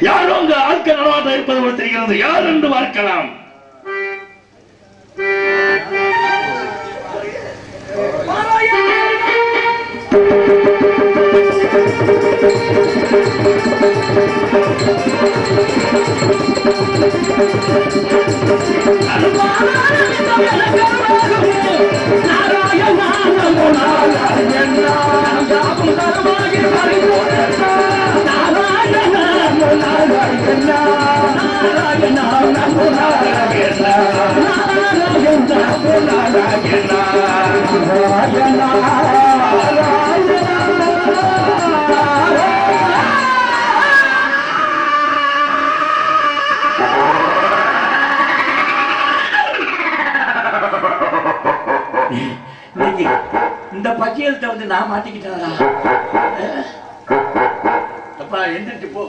யாரோ அங்க ஆட்கள் நடமாட்டம் இருப்பது போல் தெரிகிறது. யார் என்று பார்க்கலாம். இன்னைக்கு இந்த பக்கியல்கிட்ட வந்து நான் மாட்டிக்கிட்டேன்? அப்பா எந்திரிச்சு போ.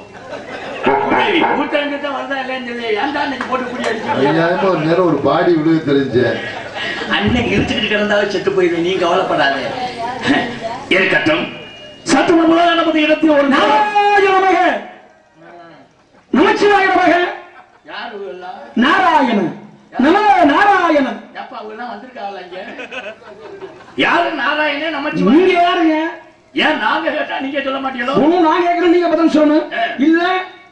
ஒரு நேரம் ஒரு பாடி விழுது தெரிஞ்சேன் அன்னைக்கு இழுத்துக்கிட்டு கிடந்தாலும் செத்து போயிடுவேன். நீ கவலைப்படாத. இருக்கட்டும். முன்பதாக நமது இடத்தில் ஒரு நாராயணமக நமச்சிவாயனமக யாரு எல்லாம் நாராயண நம நாராயணன். எப்பா அவங்க எல்லாம் வந்திருக்காங்களா இங்க? யாரு நாராயணே நம்ம நீங்க யாருங்க? ஏன் நாங்க கேட்டா நீங்க சொல்ல மாட்டீங்களோ? நான் கேக்குறேன் நீங்க பதில் சொல்லணும். இல்ல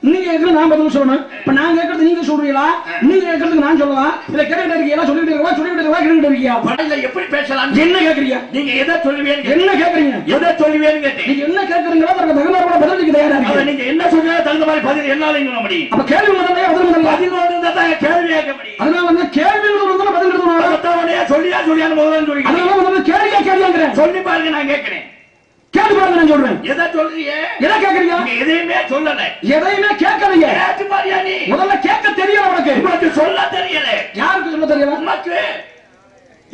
நீங்க கேக்குறது நான் பதில் சொல்லணும். இப்ப நான் கேக்குறது நீங்க சொல்றீங்களா? நீங்க கேக்குறதுக்கு நான் சொல்லலாம் இல்ல கேட்டுக்கிட்டு இருக்கீங்களா? சொல்லிட்டு இருக்கா சொல்லிட்டு இருக்கா கேட்டுக்கிட்டு இருக்கியா படையில எப்படி பேசலாம்? என்ன கேக்குறீங்க நீங்க எதை சொல்லுவீங்க என்ன கேக்குறீங்க எதை சொல்லுவீங்கன்னு கேட்டேன் நீங்க என்ன கேக்குறீங்களோ அதற்கு தகுந்த மாதிரி பதிலுக்கு தயாரா இருக்கு நீங்க என்ன சொன்னா தகுந்த மாதிரி பதில் என்னால சொல்ல முடியும். அப்ப கேள்வி முதல்ல பதில் முதல்ல பதினோரு இருந்தா தான் கேள்வி கேட்க முடியும். அதனால வந்து கேள்வி முதல்ல பதில் உடனே சொல்லியா சொல்லியான்னு முதல்ல சொல்லி அதனால முதல்ல கேள்வியா கேள்வியாங்கிறேன் சொல்லி பாருங்க நான் கேட்கிறேன். கேள்வி பாருங்க நான் சொல்றேன். எதை சொல்றீங்க? எதை கேக்குறீங்க? எதையுமே சொல்லல. எதையுமே கேட்டு பாரியா நீ? முதல்ல கேட்க தெரியல உனக்கு. உனக்கு சொல்ல தெரியல. யாருக்கு சொல்ல தெரியல? உனக்கு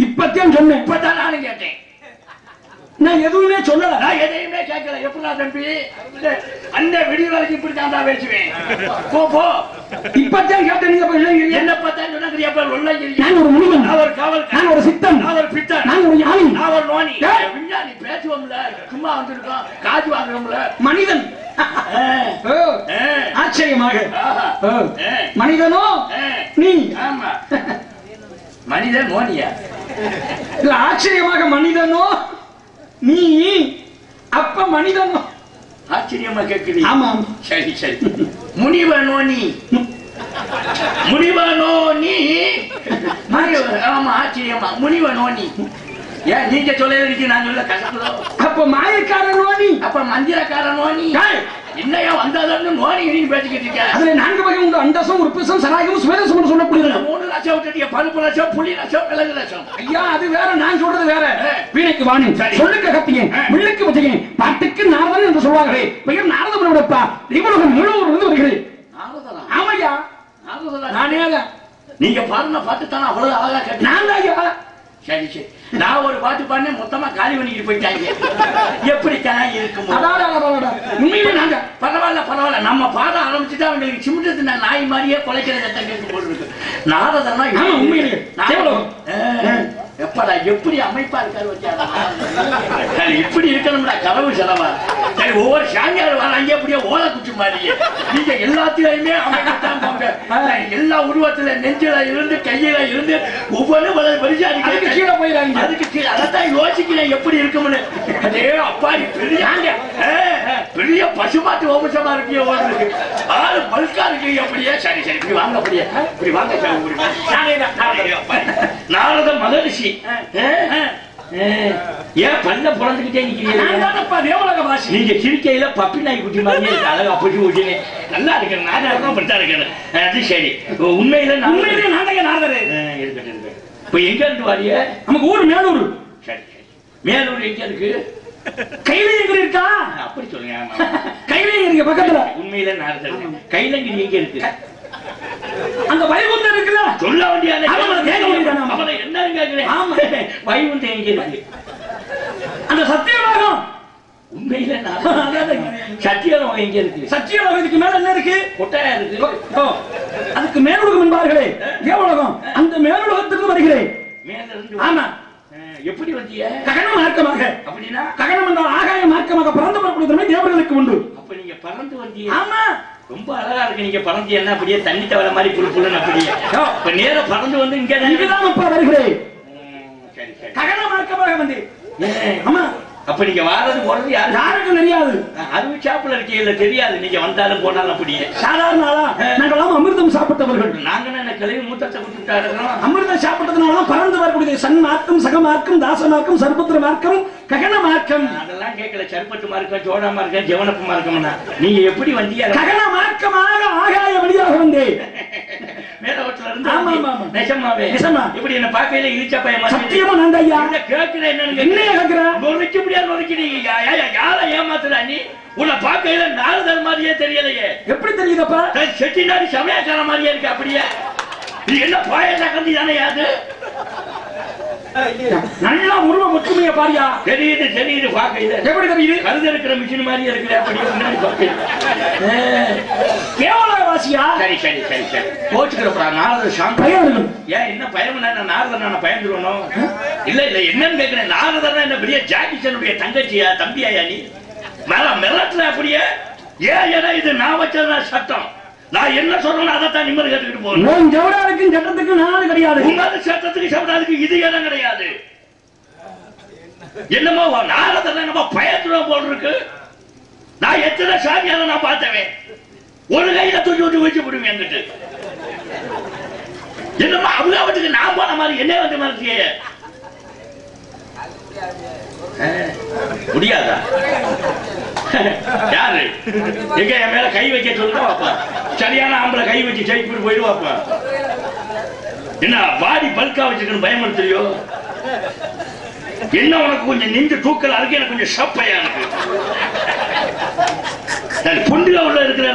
இப்பத்தையும் சொன்னேன். இப்பதான் நானும் கேட்டேன். நான் எதுவுமே சொல்லல. நான் எதையுமே கேட்கல. எப்படா தம்பி? அண்ணன் விடிய வரைக்கும் இப்படி தான் பேசுவேன். போ போ. இப்பத்தையும் கேட்ட நீங்க போய் நான் ஒரு முனிவன். ஒரு காவல் நான் ஒரு சித்தன். ஒரு பித்தன். நான் ஒரு நான். ஒரு நோனி. விஞ்ஞானி பேசுவோம்ல சும்மா வந்திருக்கோம் காசு வாங்குறோம்ல மனிதன். ஆச்சரியமாக. மனிதனோ. நீ? ஆமா. மனிதன் மோனியா இல்ல ஆச்சரியமாக மனிதனோ? நீ? அப்ப மனிதனோ? ஆச்சரியமா கேக்குறீ ஆமாம். சரி சரி. முனிவனோ நீ முனிவனோ நீ? ஆமா ஆச்சரியமா முனிவனோ நீ. ஏன் நீங்க சொல்ல நான் சொல்ல கஷ்டம் அப்ப மாயக்காரனோ நீ? அப்ப மந்திரக்காரனோ நீ? என்னையா வந்ததுன்னு நோனி நீ பேசிக்கிட்டு இருக்க? அதுல நான்கு வகை உண்டு. அண்டசம் உறுப்பிசம் சராயகம் சுவேதசம் சொல்லப்படுகிறது. மூணு லட்சம் விட்டுட்டீங்க பருப்பு லட்சம் புளி லட்சம் லட்சம். ஐயா அது வேற. நான் சொல்றது வேற. வீணைக்கு வாணி. சொல்லுக்கு கத்தியன். வில்லுக்கு வச்சகன் பாட்டுக்கு நாரதன் என்று சொல்வார்களே. பெயர் நாரதன் விடப்பா இவருடன் முழுவதும் இருந்து வருகிறேன் நாரதனா? ஆமையா? நானே. நீங்க பாருங்க பாட்டு தானே அவ்வளவு அழகா கேட்டீங்க நான் சரி சரி நான் ஒரு பாட்டு பாடினேன் மொத்தமா காலி பண்ணிக்கிட்டு போயிட்டாங்க எப்படி தான் இருக்குமோ. உண்மையிலே நாங்க பரவாயில்ல பரவாயில்ல நம்ம பாட ஆரம்பிச்சுட்டா அவங்களுக்கு சிமிட்டத்து நான் நாய் மாதிரியே குலைக்கிற சத்தம் நாரதனா ஆமா, உண்மையிலேயே. கேவலம். எப்படா எப்படி அமைப்பா இருக்காரு வச்சாரா? சரி, இப்படி இருக்கணும்டா கனவு செலவா சரி ஒவ்வொரு சாமியார் வராங்க அப்படியே ஓலை குச்சி மாதிரியே. நீங்க எல்லாத்திலையுமே எல்லா உருவத்துல நெஞ்சில இருந்து கையில இருந்து ஒவ்வொன்றும் வரிசா அதுக்கு கீழே போயிடாதீங்க. அதுக்கு கீழே அதான் யோசிக்கிறேன் எப்படி இருக்கும்னு. அதே அப்பாடி பெரிய ஆ, ஆ, பெரிய பசுமாட்டு வம்சமா இருக்கு இருக்கு ஆளு பல்கா இருக்கு அப்படியே. சரி சரி இப்படி வாங்க அப்படியே. இப்படி வாங்க. நாரத மகரிஷி. ஏன் பல்ல பிறந்துகிட்டே நிக்கிறீங்க? நீங்க சிரிக்கையில பப்பி நாய் குட்டி இருக்கு அழகா புடி ஊட்டினே நல்லா இருக்கு நானா அப்படித்தான் இருக்கேன். அது சரி. உண்மையில நாங்க நாரதரு. ஆ, இருக்கட்டும் இருக்கட்டும். இப்ப எங்க இருந்து வாரிய? நமக்கு ஊர் மேலூர். சரி சரி. மேலூர் எங்க இருக்கு? கையில எங்க இருக்கா? அப்படி சொல்லுங்க இருக்கு பக்கத்துல. உண்மையில நான் கைலங்கிரி எங்க இருக்கு? அந்த வைகுந்தம் இருக்குல்ல? சொல்ல வேண்டியது கேட்க வேண்டியதுதானே. அவனை என்ன கேக்குறேன் ஆமா. வைகுண்டம் எங்க இருக்கு? அந்த சத்தியலோகம். உண்மையில நான் சத்தியலம் எங்க இருக்கு? சத்தியலோகம் இதுக்கு மேல என்ன இருக்கு? கொட்டாயா இருக்கு. அதுக்கு மேலுலகம் என்பார்களே. தேவலோகம். அந்த மேலுலகத்துக்கு வருகிறேன். ஆமா. எப்படி வந்தீங்க ககன மார்க்கமாக. அப்படின்னா? ககனம் என்றால் ஆகாய மார்க்கமாக பறந்து வரக்கூடிய திறமை தேவர்களுக்கு உண்டு. அப்ப நீங்க பறந்து வந்தீங்க ஆமா. ரொம்ப அழகா இருக்கு. நீங்க பறந்து என்ன அப்படியே தண்ணி தவற மாதிரி புழு புழுன்னு அப்படியே. இப்ப நேரா பறந்து வந்து இங்க தான் இங்கதான் அப்பா வருகிறேன். ககன மார்க்கமாக வந்து. ஆமா அப்ப நீங்க வாரது போறது யாரு யாருக்கும் தெரியாது. அறுவை சாப்பிட இருக்கீங்கல்ல தெரியாது. நீங்க வந்தாலும் போனாலும் அப்படியே. சாதாரண ஆளா? நாங்களாம் அமிர்தம் சாப்பிட்டவர்கள். நாங்க என்ன கிளவி மூத்தத்தை கொடுத்துட்டாருக்கிறோம் அமிர்தம் சாப்பிட்டதுனால பறந்து வரக்கூடிய சன் மார்க்கம் சக மார்க்கம் தாச மார்க்கம் சர்பத்திர மார்க்கம் ககன மார்க்கம் அதெல்லாம் கேட்கல. சருப்பட்டுமா இருக்கேன் ஜோடாமா இருக்கேன் ஜெவனப்புமா இருக்கோம்னா நீங்க எப்படி வந்தீங்க ககன மார்க்கமாக ஆகாய வழியாக வந்தேன் மேல ஓட்டுல இருந்து ஆமா, ஆமா, நிஜமா. இப்படி என்ன பார்க்கையில இழிச்ச பையன் சத்தியமா நான் ஐயா என்ன கேட்கிறேன் என்னன்னு என்னைய கேக்குற? நொறுக்க முடியாது நொறுக்கிறீங்க யாரை ஏமாத்துற நீ? உன்னை பார்க்கையில நாரதர் மாதிரியே தெரியலையே. எப்படி தெரியுதப்பா? செட்டிநாடு சமயக்கார மாதிரியே இருக்கு அப்படியே. என்ன பாயச கந்தி தானே யாது நல்லா உருவ ஒற்றுமைய பாரியா? தெரியுது தெரியுது பார்க்கையில எப்படி தெரியுது? கருது இருக்கிற மிஷின் மாதிரியே இருக்கிற பார்க்கையில. கேவல வாசியா சரி சரி சரி சரி. கோச்சுக்கிறப்பா நாரதர் சாந்தி பையன் ஏன் என்ன பயம் நான் நாரதர் நான் பயந்துருவனும் இல்ல இல்ல என்னன்னு கேக்குறேன் நாரதர் என்ன பெரிய ஜாக்கிசனுடைய தங்கச்சியா தம்பியா நீ? மேல மிரட்டுற அப்படியே. ஏன் ஏன்னா இது நான் வச்சது சட்டம். நான் என்ன சொல்றேன்னு அதைத்தான் நிம்மதி கேட்டுக்கிட்டு போகணும் உன் ஜவடாருக்கும் சட்டத்துக்கும் நாள் கிடையாது. உன்னது சட்டத்துக்கு சட்டத்துக்கு இது இடம் கிடையாது. என்னமோ நாரதர் என்னமோ பயத்துறோம் போல் இருக்கு நான் எத்தனை சாமியால நான் பார்த்தவன்? ஒரு கையில தூக்கி விட்டு வச்சு விடுவேன் என்கிட்ட. என்னமோ அவங்க வீட்டுக்கு நான் போன மாதிரி என்ன வந்து மனசிய முடியாதா? யாரு? எங்க என் மேல கை வைக்க சொல்லுங்க சரியான ஆம்பளை கை வச்சு ஜெயிச்சுட்டு போயிடுவாப்பா. என்ன பாடி பல்கா வச்சுக்கணும் பயமுறுத்துறியோ என்ன உனக்கு கொஞ்சம் நின்று தூக்கலா இருக்கு எனக்கு கொஞ்சம் சப்பையா இருக்கு. நான் புண்டுல உள்ள இருக்கிற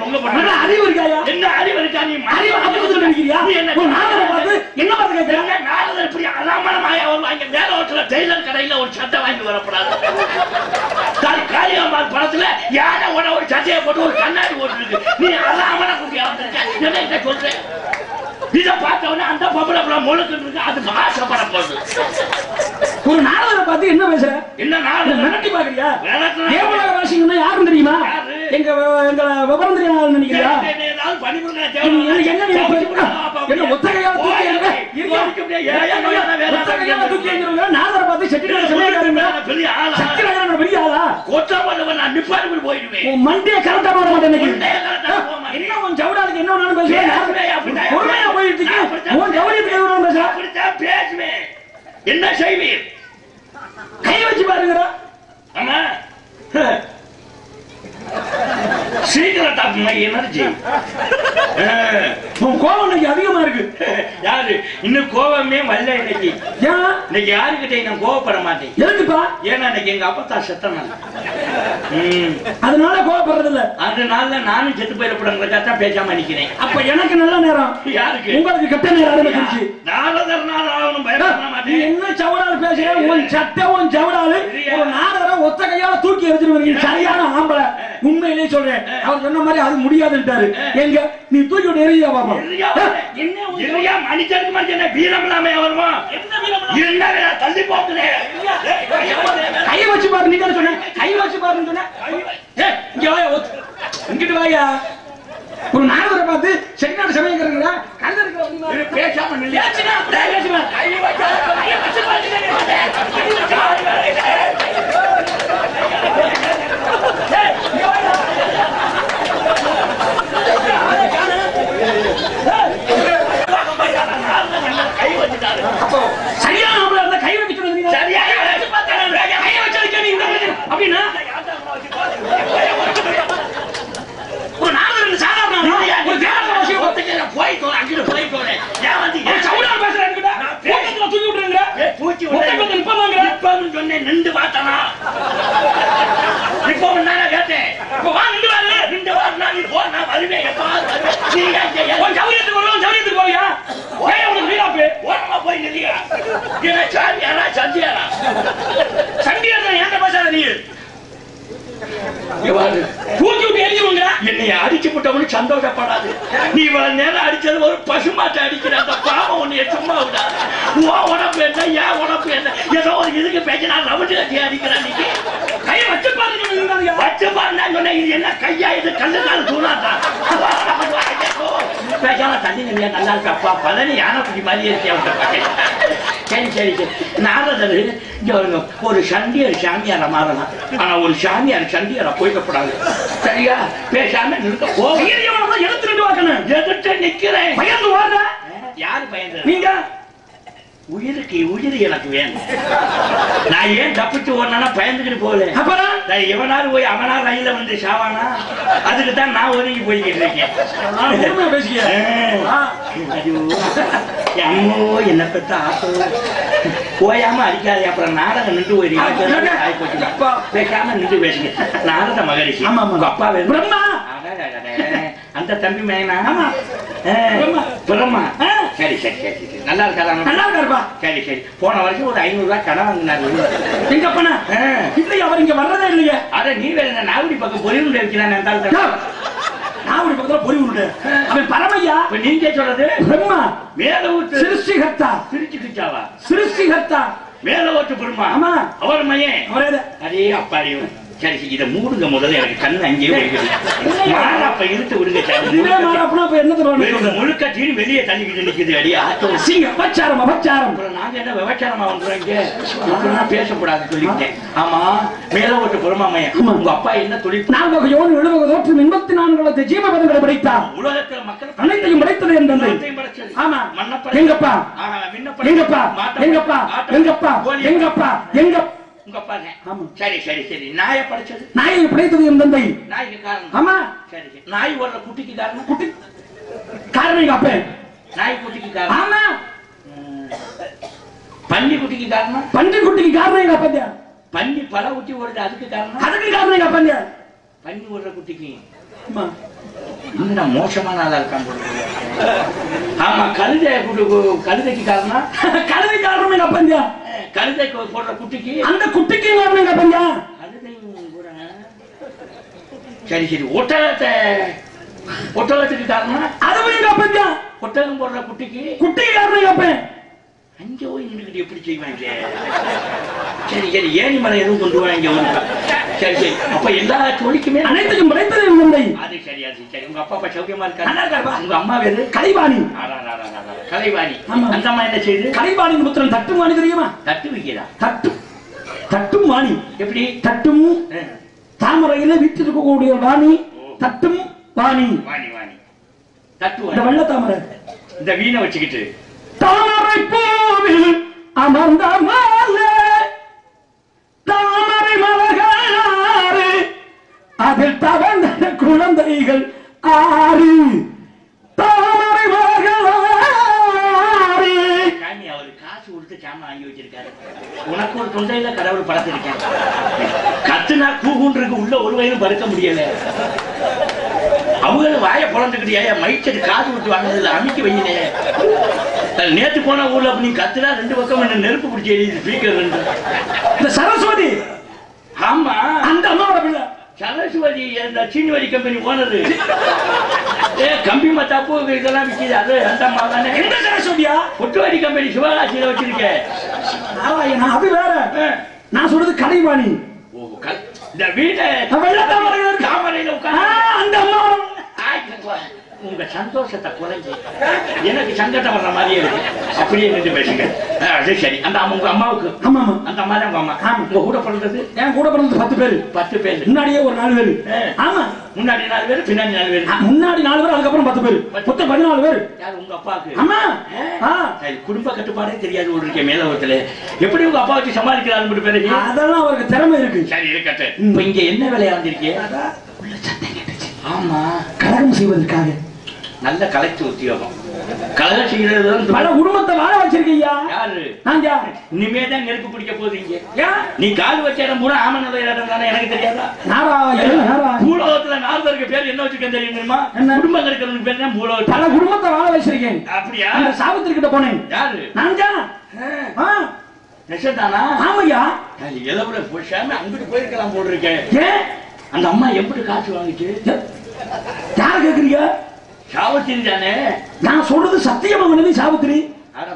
தொங்க போட்டு அறிவு இருக்காயா என்ன அறிவு இருக்கா நீ அறிவு அப்படி சொல்லிட்டு இருக்கிறியா நீ என்ன என்ன பார்த்து கேட்கிறேன்? என்ன நாரதர் இப்படி அலாமல மாயா வருவாங்க மேல ஓட்டுல டெய்லர் கடையில ஒரு சட்டை வாங்கி வரப்படாது தாய் காளிகாம்பாள் படத்துல யானை உட ஒரு சட்டையை போட்டு ஒரு கண்ணாடி போட்டுருக்கு. நீ அலாமல குட்டியா வந்திருக்க என்ன இங்க சொல்ற? இத பார்த்த உடனே அந்த பொம்பளை முழுக்கிட்டு இருக்கு. அது ஆசைப்பட போகுது ஒரு நாடகத்தை பார்த்து என்ன பேசுற? என்ன நாரதர் மிரட்டி பாக்குறியா தேவலோக வாசிங்கன்னா யாரும் தெரியுமா? எங்க எங்க விவரம் தெரியாது நினைக்கிறியா? ஏதாவது பணிபுரிஞ்சா நீ என்ன- என்ன நீ இப்ப- தேவை என்ன ஒத்த கையால தூக்கி. நாதரை பார்த்து செட்டிநாடு சமயக்காரங்க. பெரிய ஆளா? பண்ணவன் நான் நிப்பாடு போயிடுவேன். உன் மண்டையை கரெக்டா போட மாட்டேன். என்ன உன் ஜவுடாலுக்கு என்ன வேணாலும்? பேசுவேன். பொறுமையா போயிட்டு. உன் வேணாலும் பேசுவேன். என்ன செய்வீர் கை வச்சு பாருங்கடா. ஆமா. சீக்கிரம் டாப் மை எனர்ஜி உன் கோபம் இன்னைக்கு அதிகமா இருக்கு. யாரு? இன்னும் கோவமே வரல இன்னைக்கு. ஏன்? இன்னைக்கு யாருக்கிட்ட நான் கோவப்பட மாட்டேன். எதுக்குப்பா? ஏன்னா இன்னைக்கு எங்க அப்பத்தா செத்தன அதனால கோவப்படுறது இல்ல அதனால நானும் செத்து போயிடப்படுறதுக்காக தான் பேசாம நிக்கிறேன். அப்ப எனக்கு நல்ல நேரம். யாருக்கு? உங்களுக்கு கெட்ட நேரம் ஆரம்பிச்சிருச்சு நாலதர் நாள் ஆகணும் பயப்பட மாட்டேன். என்ன சவடால் பேசுற? உன் சட்டை உன் ஜவடாலு ஒரு நாடகரை ஒத்த கையால தூக்கி எறிஞ்சிருவீங்க சரியான ஆம்பளை. உண்மையிலேயே சொல்றேன். அவர் சொன்ன மாதிரி அது முடியாதுன்ட்டாரு. எங்க? நீ விட்டு எறியா பாப்பா என்ன மனுஷனுக்கு மனுஷன் வீரம் இல்லாம வருமா? என்ன தள்ளி போட்டுனேன் கை வச்சு பாரு நீ தானே சொன்ன கை வச்சு பாருன்னு சொன்ன ஏய், இங்க வாயா ஒத்து- இங்கிட்டு வாயா ஒரு நாடகரை பார்த்து செட்டிநாடு சமயக்கிறீங்களா கல்ல இருக்கிற பேசாம நில்லு. பேசுனா அப்படியே பேசுவேன். கை வச்சா, கை வச்சு பாருங்க. கை வச்சா, கை வச்சுட்டாரு. சரியான ஆம்பளை இருந்தா கை வைக்க சொல்லுங்க சரியா வச்சு பார்த்தேன். கையை வச்சதுக்கே நீ இந்த மாதிரி அப்படின்னா ஒரு நாடகம் சாதாரண ஆளா? ஒரு தேவதை வாசியை பார்த்து போயிட்டு அங்கிட்டு போயிட்டு ஏன் வந்து ஒரு சவுடால் பேசுறேன் கூட்டத்துல தூக்கி விட்டுருங்க ஏய், பூச்சி இப்ப. இப்பவும் சொன்னேன், நின்று பார்த்தானா? நானே கேட்டேன். இப்ப வா நின்று வாரு நின்று வாருனா நீ போ, நான் வருவேன், எப்பாவது வருவேன். சௌரியத்துக்கு வருவோம் சௌரியத்துக்கு போவியா ஏன் உனக்கு வீராப்பு ஓரமா போய் நில்லுங்க. இவன் சாமியாரா, சந்தியாரா? சண்டியா ஏன் பேசாத நீ இங்க பாரு. தூக்கி விட்டு எரிஞ்சுவங்க என்னை அடிச்சுட்டவனு சந்தோஷப்படாது. நீ இவ்வளவு நேரம் அடிச்சது ஒரு பசுமாட்டை அடிக்கிற அந்த பாவம் உன்னைய சும்மா விடாது. உன் உடம்பு என்ன ஏன் உடம்பு என்ன? ஏதோ ஒரு இதுக்கு பேச்சு நான் ரவுண்டு கட்டி அடிக்கிறேன் நீ. கை வச்சு பாருங்க வச்சு பாருங்க சொன்னேன் இது என்ன கையா இது கல்லு கால் தூணாட்டா பேசாம தண்ணி நிறையா நல்லா இருக்கப்பா பழனி யானை குட்டி மாதிரியே இருக்கே அவங்க சரி சரி சரி. நாரதர் இங்க ஒரு சண்டியர் சாமியார மாறலாம். ஆனா ஒரு சாமியார் சண்டியார போய்க்கப்படாது சரியா? பேசாம நிற்க போ எடுத்துட்டு வாக்கணும் எதிர்த்து நிக்கிறேன். பயந்து வாங்க யாரு பயந்து? நீங்க? உயிருக்கு உயிர் எனக்கு வேணும். நான் ஏன் தப்பிச்சு ஓடனா பயந்துக்கிட்டு போகல. அப்புறம் நான் போய் அவனா ரயில வந்து சாவானா? அதுக்கு தான் நான் ஒதுங்கி போய்கிட்டு இருக்கேன். அம்மோ என்ன பெத்த ஆசோ போயாம அடிக்காதே அப்புறம் நாடகம் நின்று போயிரு. ஆ, கேட்டேன். ஆகி போச்சு. அப்பா. பேசாம நின்று பேசுங்க. நாரத மகரிஷி. ஆமா, ஆமா. அப்பா பிரம்மா. அந்த தம்பி மேனா? பிரம்மா. பிரம்மா. சரி சரி சரி சரி. நல்லா இருக்காரா நல்லா இருக்காருப்பா. சரி சரி. போன வருஷம் ஒரு ஐநூறு ரூபாய் கடன் வாங்கினாரு. எங்க அப்பனா? ஆ. இல்லையா அவர் இங்க வர்றதே இல்லையா. அட நீ வேற என்ன நாகுடி பக்கம் பொறிவுண்டு இருக்கிறான் நான் ஒரு பக்கத்துல பொறி விடுறேன் அவன் பரமையா இப்ப நீங்க சொல்றது? பிரம்மா. மேல ஊத்து. சிருஷ்டிகர்த்தா. திருச்சி கிச்சாவா சிருஷ்டிகர்த்தா. மேல ஓட்டு பெருமா ஆமா. அவர் மையன். அவரே அடே அப்பாடியும். சரி இதை மூடுங்க முதல்ல எனக்கு கண்ணு அங்கேயே போய்க்குது மாறா அப்ப இழுத்து விடுங்க முழுக்க தீனி வெளியே தள்ளிக்கிட்டு நிக்குது அடி ஆட்டோ சிங்க அபச்சாரம் அபச்சாரம். நாங்க என்ன விபச்சாரமா இப்படிலாம் பேசக்கூடாது சொல்லிட்டேன் ஆமா மேல ஓட்டு பெருமாமையன் ஆமா. உங்க அப்பா என்ன தொழில்? நான்கு யோன் எழுபது தோற்றம் எண்பத்தி நான்கு லட்சம் ஜீவபதங்களை படைத்தார் உலகத்துல மக்கள் அனைத்தையும் படைத்தது என் தந்தை உலகத்தையும் படைச்சது. ஆமா. எங்கப்பா. எங்கப்பா. எங்கப்பா. எங்கப்பா. எங்கப்பா? எங்க உங்க அப்பாங்க. ஆமா. சரி சரி சரி. நாயை படைச்சது. நாயை படைத்தது என் தந்தை. நாய்க்கு காரணம். ஆமா. சரி சரி. நாய் ஓடுற குட்டிக்கு காரணம் குட்டி. காரணம் எங்க அப்பேன். நாய் குட்டிக்கு காரணம். ஆமா. பன்னி குட்டிக்கு காரணம். பன்றி குட்டிக்கு காரணம் எங்க அப்பா பன்னி பல குட்டி ஓடுது அதுக்கு காரணம். அதுக்கு காரணம் எங்க அப்பா பன்னி ஓடுற குட்டிக்கு. ஆமா. இன்னும் மோசமான ஆளா இருக்கான். ஆமா கழுதை கழுதைக்கு காரணம்? கழுதை காரணம் எங்க அப்பா கழுதை போடுற குட்டிக்கு. அந்த குட்டிக்கு காரணம் எங்க கூட. சரி சரி ஒட்டகத்தை ஒட்டகத்துக்கு காரணம்? அதுவும் எங்க அப்பா ஒட்டகம் போடுற குட்டிக்கு. குட்டிக்கு காரணம் எங்க அங்க போய் நின்றுக்கிட்டு எப்படி செய்வாங்க? சரி சரி ஏணி மலை எதுவும் கொண்டு வாங்க சரி சரி. அப்ப எல்லா தொழிலுக்குமே படைத்தது என் தந்தை அது சரி அது சரி. உங்க அப்பா அப்பா சௌக்கியமா இருக்காரு. உங்க அம்மா வேறு? கலைவாணி. கலைவாணி. அந்த அம்மா என்ன செய்யுது கலைவாணியின் புத்திரன் தட்டும் வாணி தெரியுமா? தட்டு வைக்கிறா. தட்டு. தட்டும் வாணி. எப்படி? தட்டும் தாமரையில வீட்டில் இருக்கக்கூடிய வாணி தட்டும் வாணி. வாணி வாணி. தட்டு இந்த. வெள்ள தாமரை. இந்த வீணை வச்சுக்கிட்டு தாமரை பூவில் அமர்ந்த மாலே தாமரை மலகாறு அதில் தவழ்ந்த குழந்தைகள் ஆறு தாமரை மலகாறு சாமி அவரு காசு கொடுத்து சாமான் வாங்கி வச்சிருக்காரு. உனக்கு ஒரு தொண்டையில கடவுள் படத்திருக்கேன் கத்துனா கூகுன்றிருக்கு உள்ள ஒரு வயலும் படுக்க முடியல. அவங்களும் வாயை பொழந்துக்கிட்டே ஏன் மைச்சது காசு கொடுத்து வாங்கினதுல அமைக்க வையினே நேத்து போன ஊர்ல அப்ப நீ கத்துனா ரெண்டு பக்கம் என்ன நெருப்பு பிடிச்சி எரியுது ஸ்பீக்கர் இந்த சரஸ்வதி! ஆமா. அந்த அம்மாவோட பிள்ளை. சரஸ்வதி அந்த சீனிவரி கம்பெனி ஓனரு. ஏ கம்பி மத்தாப்பு இதெல்லாம் விற்கிது அது அந்த அம்மா தானே. எந்த சரஸ்வதியா? புட்டுவாடி கம்பெனி சிவகாசியில வச்சிருக்கேன் நாராயணா அது வேற. நான் சொல்றது கலைவாணி. இந்த வீட்டை வெள்ள தாமரையில இருக்கு. தாமரையில ஆ, உட்கார்ந்து அந்த அம்மாவோட ஆயிட்டு உங்க சந்தோஷத்தை குறைஞ்சி எனக்கு சங்கடம் வர்ற மாதிரியே இருக்கு. அப்படியே நின்று பேசுங்க. அது சரி. அந்த உங்க அம்மாவுக்கு? ஆமா ஆமா. அந்த அம்மா தான் உங்க அம்மா. உங்க கூட பிறந்தது? என் கூட பிறந்தது பத்து பேரு. பத்து பேர். முன்னாடியே ஒரு நாலு பேரு. ஆமா. முன்னாடி நாலு பேர் பின்னாடி நாலு பேர். முன்னாடி நாலு பேர் அதுக்கப்புறம் பத்து பேரு. மொத்தம் பதினாலு பேரு. யார்? உங்க அப்பாவுக்கு. ஆமா. சரி, குடும்ப கட்டுப்பாடே தெரியாது ஒரு இருக்கே மேலவத்துல எப்படி உங்க அப்பா வச்சு சமாளிக்கிறாரு பேரு? அதெல்லாம் அவருக்கு திறமை இருக்கு. சரி இருக்கட்டும். இப்ப இங்க என்ன வேலையா வந்திருக்கீங்க? ஆமா. கலகம் செய்வதற்காக. நல்ல கலெக்டர் உத்தியோகம். கலகம் செய்யறது பல குடும்பத்தை வாழ வச்சிருக்கீங்க. யாரு? நாங்க இனிமே தான் நெருப்பு பிடிக்க ஏன்? நீ கால் வச்ச இடம் பூரா ஆமனத இடம் தானே எனக்கு தெரியாதா? பூலோகத்துல நாரதருக்கு பேர் என்ன வச்சிருக்கேன் தெரியுமா? குடும்பம் இருக்கிறவனுக்கு பேர் தான் பூலோகம். பல குடும்பத்தை வாழ வச்சிருக்கேன். அப்படியா? சாவித்திரிக்கிட்ட போனேன். யாரு? நான் தான். ஆ, நெசந்தானா ஆமையா? எதவிட போஷாம அங்கிட்டு போயிருக்கலாம் ஏன்? அந்த அம்மா எப்படி காசு வாங்கிச்சு? யார கேக்குறீங்க? சாவத்திரி தானே நான் சொல்றது சத்தியமா மனைவி சாவித்திரி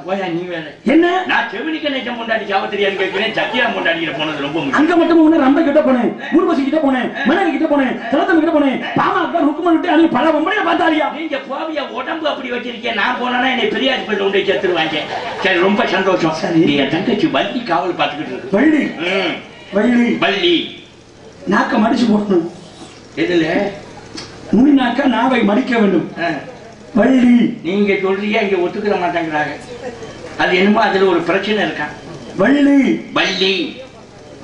போயா நீ வேற. என்ன? நான் செவிலிக்க நேச்சம் கொண்டாடி சாவ தெரியாது கேட்கிறேன். சத்தியா கொண்டாடிக்கிற போனது ரொம்ப அங்க மட்டும் ஒண்ணு ரம்ப கிட்ட போனேன். ஊர்வசி கிட்ட போனேன். மனைவி கிட்ட போனேன். கிட்ட போனேன். பாமா ருக்குமன் விட்டு அன்னைக்கு பல பொம்பளைய பார்த்தாலியா? நீங்க போவியா உடம்பு அப்படி வச்சிருக்கேன். நான் போனா என்னை பெரிய ஹாஸ்பிட்டல் போய் சேர்த்துருவாங்க. சரி ரொம்ப சந்தோஷம். சரி. நீ என் தங்கச்சி வள்ளி காவல் பார்த்துக்கிட்டு இருக்கு. வள்ளி. வள்ளி. வள்ளி. நாக்க மடிச்சு போடணும். எதுல? நுனி நாக்க நாவை மடிக்க வேண்டும். வள்ளி. நீங்க சொல்றீங்க இங்க ஒத்துக்கிற மாட்டேங்கிறாங்க. அது என்னமோ அதுல ஒரு பிரச்சனை இருக்கான் வள்ளி. வள்ளி.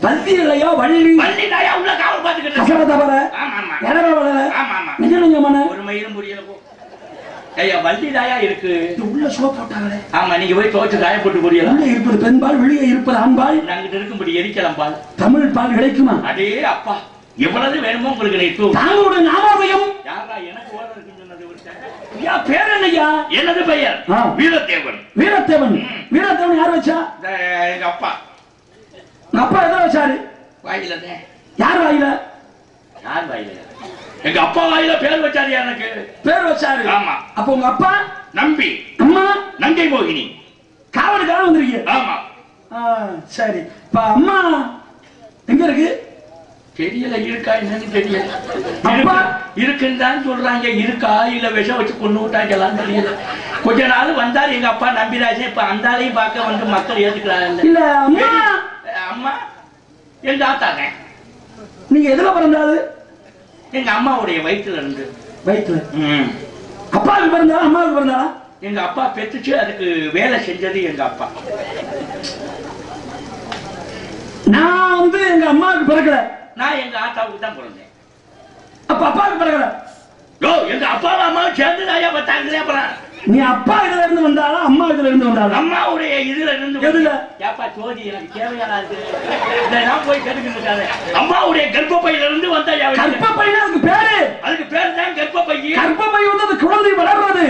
பல்தி இல்லையா வள்ளி? வள்ளி நாயா? உள்ள காவல் பார்த்துக்கிட்டு கசர இருக்கு. தவற ஆமா ஆமா எடவ வளர ஆமா ஆமா நிஜ நெஞ்சமான ஒரு மயிலும் புரியல போ ஐயா வள்ளி தாயா இருக்கு? இது உள்ள சோ போட்டாங்களே. ஆமா நீங்க போய் துவச்சு காய போட்டு புரியலாம். உள்ளே இருப்பது பெண்பால் வெளியே இருப்பது ஆண்பால். நாங்கிட்ட இருக்கும்படி எரிக்கலாம் பால். தமிழ் பால் கிடைக்குமா? அடே அப்பா. எவ்வளவு வேணுமோ உங்களுக்கு நீ தூ தாங்களோட நாமோதயம் யாரா எனக்கு ஓட இருக்குன்னு சொன்னது பேர் என்னய்யா? எனது பெயர். வீரத்தேவன். வீரத்தேவன். வீரத்தேவன் யார் வச்சா? எங்க அப்பா. உங்க அப்பா எதை வச்சாரு? வாயில. யார் வாயில? யார் வாயில? எங்க அப்பா வாயில பேர் வச்சாரு எனக்கு. பேர் வச்சாரு. ஆமா. அப்ப உங்க அப்பா? நம்பி. அம்மா? நங்கை மோகினி. காவலுக்காக வந்திருக்கீங்க. ஆமா. சரி. இப்ப அம்மா எங்க இருக்கு? தெரியல இருக்கா என்னன்னு தெரியல. அப்பா? இருக்கு- இருக்குன்னு தான் சொல்றாங்க. இருக்கா இல்ல விஷம் வச்சு கொண்டு விட்டாங்கலாம் தெரியல. கொஞ்ச நாள் வந்தார் எங்க அப்பா நம்பிராஜன் இப்ப அந்த ஆளையும் பார்க்க வந்து மக்கள் ஏத்துக்கிறாங்க இல்ல அம்மா! அம்மா எங்க ஆத்தாங்க நீங்க எதுல பிறந்தாரு? எங்க அம்மாவுடைய வயிற்றுல இருந்து. வயிற்றுல. அப்பாவுக்கு பிறந்தாரா அம்மாவுக்கு பிறந்தாரா எங்க அப்பா பெத்துச்சு அதுக்கு வேலை செஞ்சது எங்க அப்பா. நான் வந்து எங்க அம்மாவுக்கு பிறக்கல. நான் எங்க ஆத்தாவுக்கு தான் பிறந்தேன். அப்ப அப்பாவுக்கு பிறக்கல யோ எங்க அப்பாவும் அம்மாவும் சேர்ந்து தாயா பார்த்தாங்களே அப்புறம் நீ அப்பா இதுல இருந்து வந்தாளா அம்மா இதுல இருந்து வந்தாளா? அம்மாவுடைய இதுல இருந்து எதுல? ஏப்பா ஜோதி எனக்கு தேவையான நான் போய் இருக்காரு அம்மாவுடைய கர்ப்பப்பையில இருந்து வந்த கர்ப்பப்பை அதுக்கு பேரு. அதுக்கு பேர் தான் கர்ப்பப்பை. கர்ப்பப்பை வந்து அது குழந்தை வளர்றது.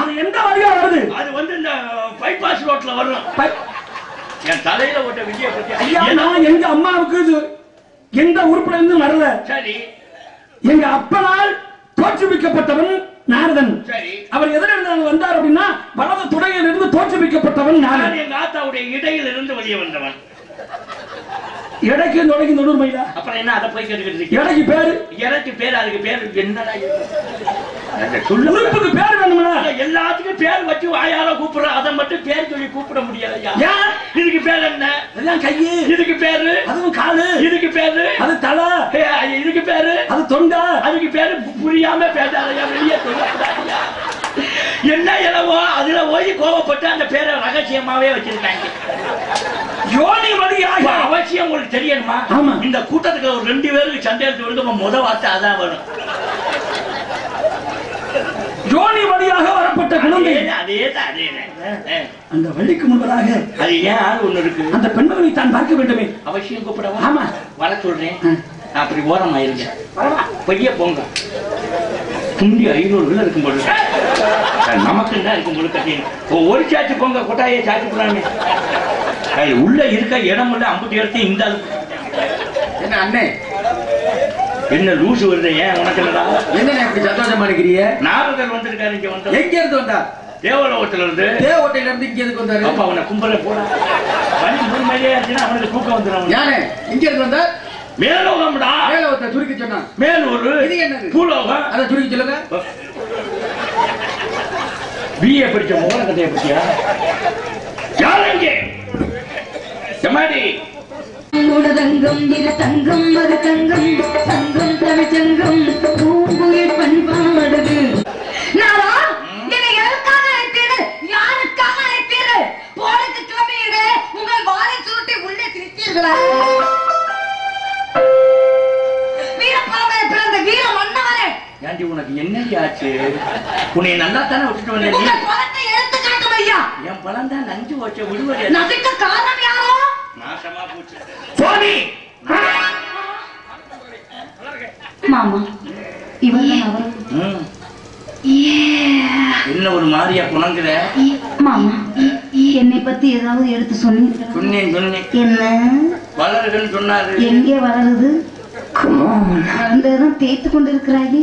அது எந்த வழியா வருது? அது வந்து இந்த பைபாஸ் ரோட்ல வரும் என் தலையில ஓட்ட விஜய பத்தி. ஐயா நான் எங்க அம்மாவுக்கு இது எந்த உறுப்புல இருந்து வரல. சரி. எங்க அப்பனால் தோற்றுவிக்கப்பட்டவன் நாரதன். சரி. அவர் எதிரில் வந்தார் அப்படின்னா வலது துணையில் இருந்து தோற்றுவிக்கப்பட்டவன் நாரதன். எங்க ஆத்தாவுடைய இடையில இருந்து வெளியே வந்தவன். எடைக்கு தொடங்கி நடுவர் மயிலா. அப்புறம் என்ன அதை போய் கேட்டுக்கிட்டு எடைக்கு பேரு? எனக்கு பேர் அதுக்கு பேர் என்னடா உறுப்புக்கு பேர் வேணும்னா எல்லாத்துக்கும் பேர் வச்சு வாயால கூப்பிடுறோம் அதை மட்டும் பேர் சொல்லி கூப்பிட முடியாதையா ஏன் இதுக்கு பேர் என்ன? எல்லாம் கையு இதுக்கு பேரு? அதுவும் காலு. இதுக்கு பேரு? அது தலை. இதுக்கு பேரு? அது தொண்டை. அதுக்கு பேரு புரியாம பேசாதையா வெளியே சொல்லக்கூடாதுயா என்ன இலவோ அதுல போய் கோவப்பட்டு அந்த பேரை ரகசியமாவே வச்சிருக்காங்க. யோனி வழியாக அவசியம் உங்களுக்கு தெரியணுமா. இந்த கூட்டத்துக்கு ஒரு ரெண்டு பேருக்கு வருது முத வார்த்தை அதான் வரும் யோனி வழியாக வரப்பட்ட குழந்தை. அந்த வள்ளிக்கு முன்பதாக அது ஏன் ஆள் ஒண்ணு இருக்கு? அந்த பெண்மகனை தான் பார்க்க வேண்டுமே. அவசியம் கூப்பிடவா? ஆமா. வர சொல்றேன். அப்படி ஓரமா இருங்க. பைய போங்க. துண்டி ஐநூறு உள்ள இருக்கும் போது நமக்கு தான் இருக்கும் போது கட்டிங்க ஒரு சாச்சு போங்க கொட்டாயை சாச்சு அது உள்ள இருக்க இடம் இல்ல அம்புட்டி எடுத்து இந்த அண்ணே? என்ன லூசு வருது ஏன் உனக்கு என்னடா என்ன இப்படி சந்தோஷமா இருக்கிறீங்க? நாரதர் வந்திருக்காரு இங்க வந்து எங்க இருந்து வந்தா தேவலோகத்துல இருந்து. தேவட்டையில இருந்து இங்க எதுக்கு வந்தாரு? அப்பா அவனை கும்பல போட. வண்டி முழுமையிலே இருந்துச்சுன்னா அவனுக்கு தூக்கம் வந்துடும் யானே இங்க இருந்து வந்தா மேலோகம்டா. மேல ஒருத்தர் சுருக்கி சொன்னான். மேலூர். இது என்னது? பூலோகம். அதை சுருக்கி சொல்லுங்க. பிஏ படிச்ச முகல கதையை பத்தியா? யாருங்க எம்மாடி? உடதங்கம் இரு தங்கம் மறு தங்கம் தமிழ்ச்சங்கம் பூங்குயில் பண்பாடுது. என்னை உனக்கு என்னடி ஆச்சு? உன்னை நல்லா தானே விட்டுட்டு வந்தேன் என் பழம் தான் நஞ்சு வச்ச விடுவதே. நாசமா போச்சு. மாமா. ம், என்ன ஒரு மாதிரியா புணங்குற? மாமா. என்னை பத்தி ஏதாவது எடுத்து சொன்னீங்க சொன்னேன் சொன்னேன். என்ன? வளருதுன்னு சொன்னாரு. எங்கே வளருது? வளர்ந்ததுதான் தேய்த்து கொண்டிருக்கிறாயே.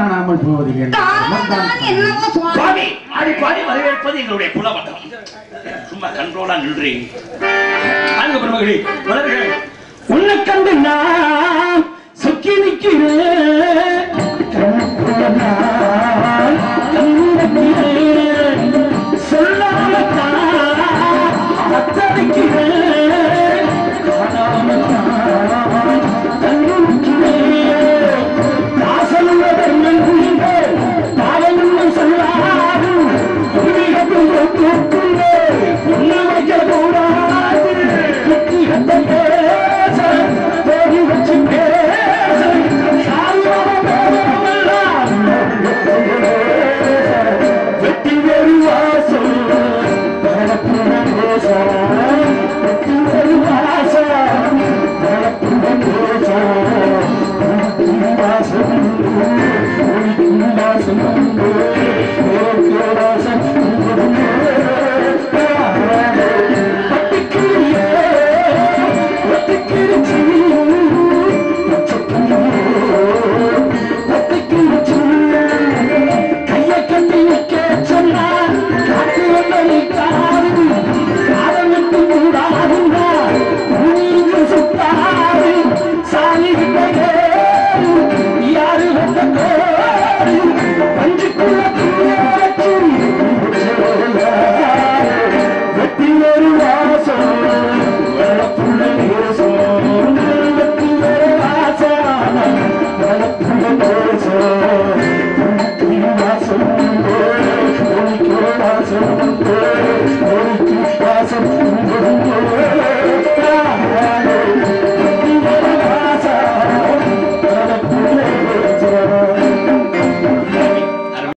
காணாமல் போவது சுவாமி. பாடி வரவேற்பது எங்களுடைய குலவட்டம். சும்மா கண்ட்ரோலா நின்றேன் உன்னை கண்டு நான் சுக்கி நிற்கிறேன்.